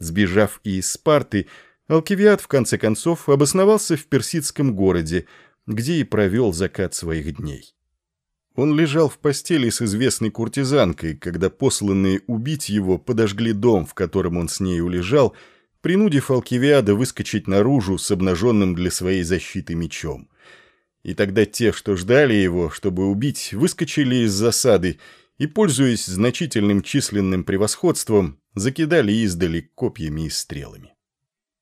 Сбежав из Спарты, Алкивиад в конце концов обосновался в персидском городе, где и провел закат своих дней. Он лежал в постели с известной куртизанкой, когда посланные убить его подожгли дом, в котором он с нею лежал, принудив Алкивиада выскочить наружу с обнаженным для своей защиты мечом. И тогда те, что ждали его, чтобы убить, выскочили из засады и, пользуясь значительным численным превосходством, закидали издали копьями и стрелами.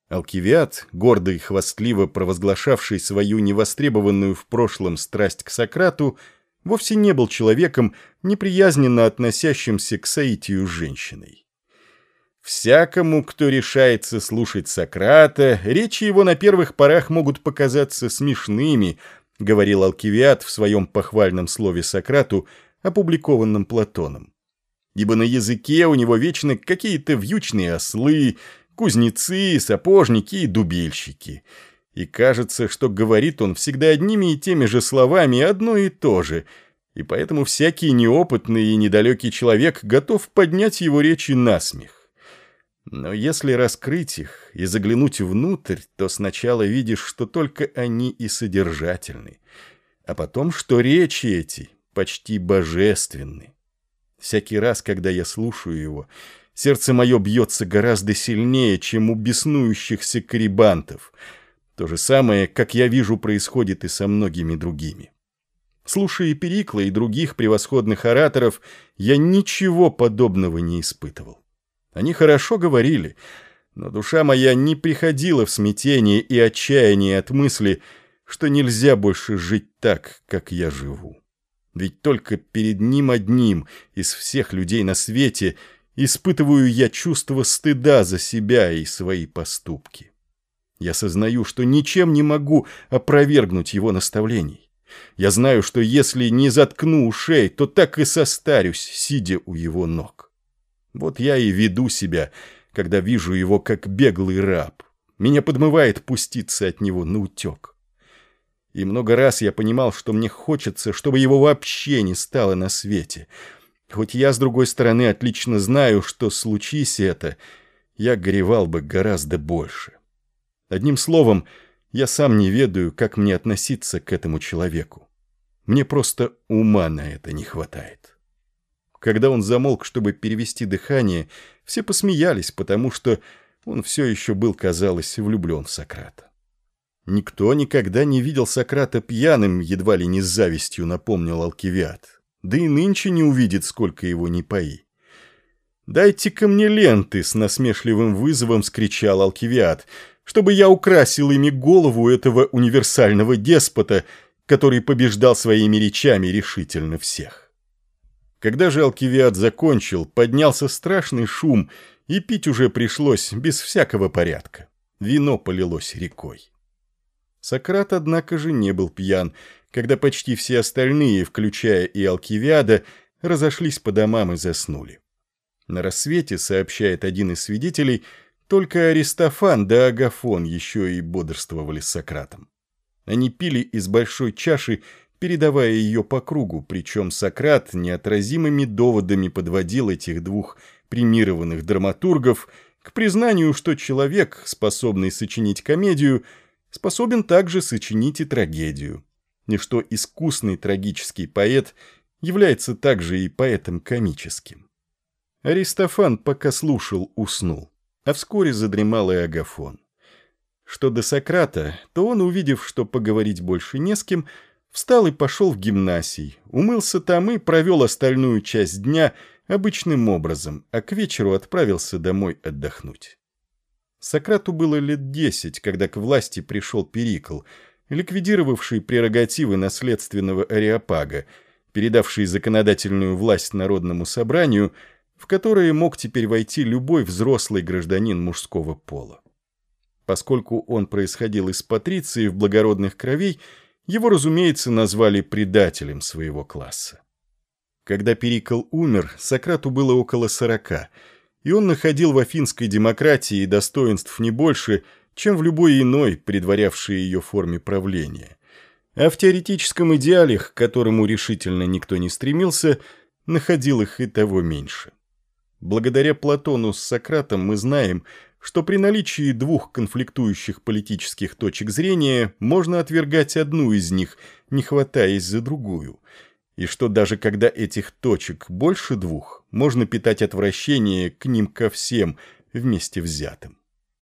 Алкивиад, гордо и хвастливо провозглашавший свою невостребованную в прошлом страсть к Сократу, вовсе не был человеком, неприязненно относящимся к соитию женщиной. Всякому, кто решается слушать Сократа, речи его на первых порах могут показаться смешными, говорил Алкивиад в своем похвальном слове Сократу, опубликованном Платоном. Ибо на языке у него вечно какие-то вьючные ослы, кузнецы, сапожники и дубельщики. И кажется, что говорит он всегда одними и теми же словами одно и то же, и поэтому всякий неопытный и недалекий человек готов поднять его речи на смех. Но если раскрыть их и заглянуть внутрь, то сначала видишь, что только они и содержательны, а потом, что речи эти почти божественны. Всякий раз, когда я слушаю его, сердце мое бьется гораздо сильнее, чем у беснующихся карибантов. То же самое, как я вижу, происходит и со многими другими. Слушая Перикла и других превосходных ораторов, я ничего подобного не испытывал. Они хорошо говорили, но душа моя не приходила в смятение и отчаяние от мысли, что нельзя больше жить так, как я живу. Ведь только перед ним одним из всех людей на свете испытываю я чувство стыда за себя и свои поступки. Я сознаю, что ничем не могу опровергнуть его наставлений. Я знаю, что если не заткну ушей, то так и состарюсь, сидя у его ног. Вот я и веду себя, когда вижу его как беглый раб. Меня подмывает пуститься от него на утек. И много раз я понимал, что мне хочется, чтобы его вообще не стало на свете. Хоть я, с другой стороны, отлично знаю, что случись это, я горевал бы гораздо больше. Одним словом, я сам не ведаю, как мне относиться к этому человеку. Мне просто ума на это не хватает. Когда он замолк, чтобы перевести дыхание, все посмеялись, потому что он все еще был, казалось, влюблен в Сократа. Никто никогда не видел Сократа пьяным, едва ли не с завистью напомнил Алкивиад. Да и нынче не увидит, сколько его не пои. «Дайте-ка мне ленты!» — с насмешливым вызовом скричал Алкивиад, чтобы я украсил ими голову этого универсального деспота, который побеждал своими речами решительно всех. Когда же Алкивиад закончил, поднялся страшный шум, и пить уже пришлось без всякого порядка. Вино полилось рекой. Сократ, однако же, не был пьян, когда почти все остальные, включая и Алкивиада, разошлись по домам и заснули. На рассвете, сообщает один из свидетелей, только Аристофан да Агафон еще и бодрствовали с Сократом. Они пили из большой чаши передавая ее по кругу, причем Сократ неотразимыми доводами подводил этих двух премированных драматургов к признанию, что человек, способный сочинить комедию, способен также сочинить и трагедию, и что искусный трагический поэт является также и поэтом комическим. Аристофан, пока слушал, уснул, а вскоре задремал и Агафон. Что до Сократа, то он, увидев, что поговорить больше не с кем, Встал и пошел в гимнасий, умылся там и провел остальную часть дня обычным образом, а к вечеру отправился домой отдохнуть. Сократу было лет десять, когда к власти пришел Перикл, ликвидировавший прерогативы наследственного ареопага, передавший законодательную власть народному собранию, в которое мог теперь войти любой взрослый гражданин мужского пола. Поскольку он происходил из патриции в благородных кровей, его, разумеется, назвали предателем своего класса. Когда Перикл умер, Сократу было около сорока, и он находил в афинской демократии достоинств не больше, чем в любой иной, предварявшей ее форме правления. А в теоретическом идеале, к которому решительно никто не стремился, находил их и того меньше. Благодаря Платону с Сократом мы знаем, что при наличии двух конфликтующих политических точек зрения можно отвергать одну из них, не хватаясь за другую, и что даже когда этих точек больше двух, можно питать отвращение к ним ко всем вместе взятым.